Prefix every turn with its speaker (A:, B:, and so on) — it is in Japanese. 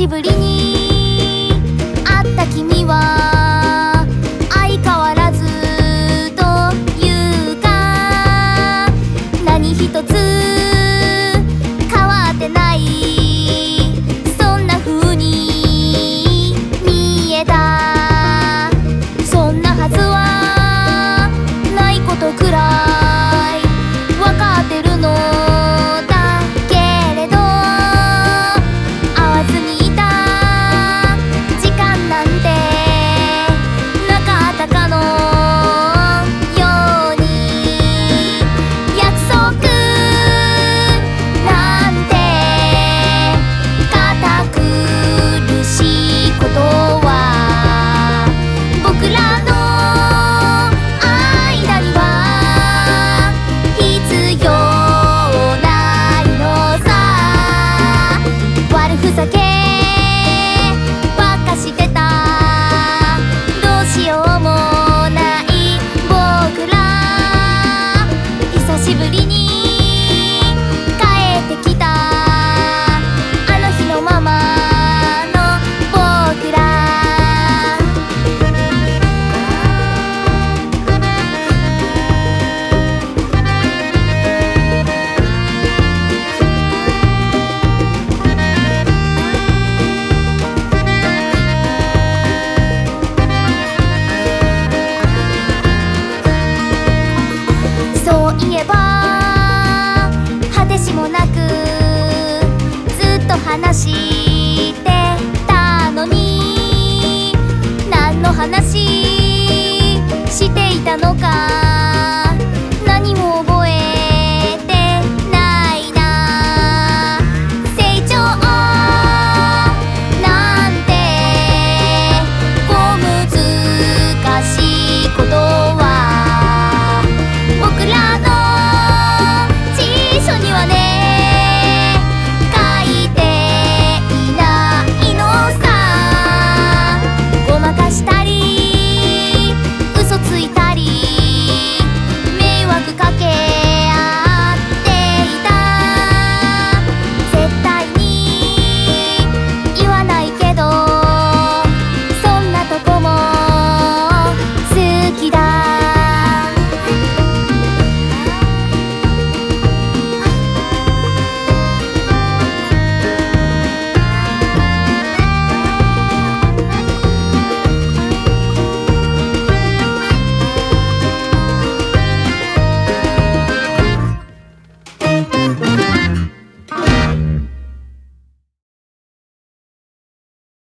A: しぶりに。そういえば果てしもなくずっと話してたのに何の話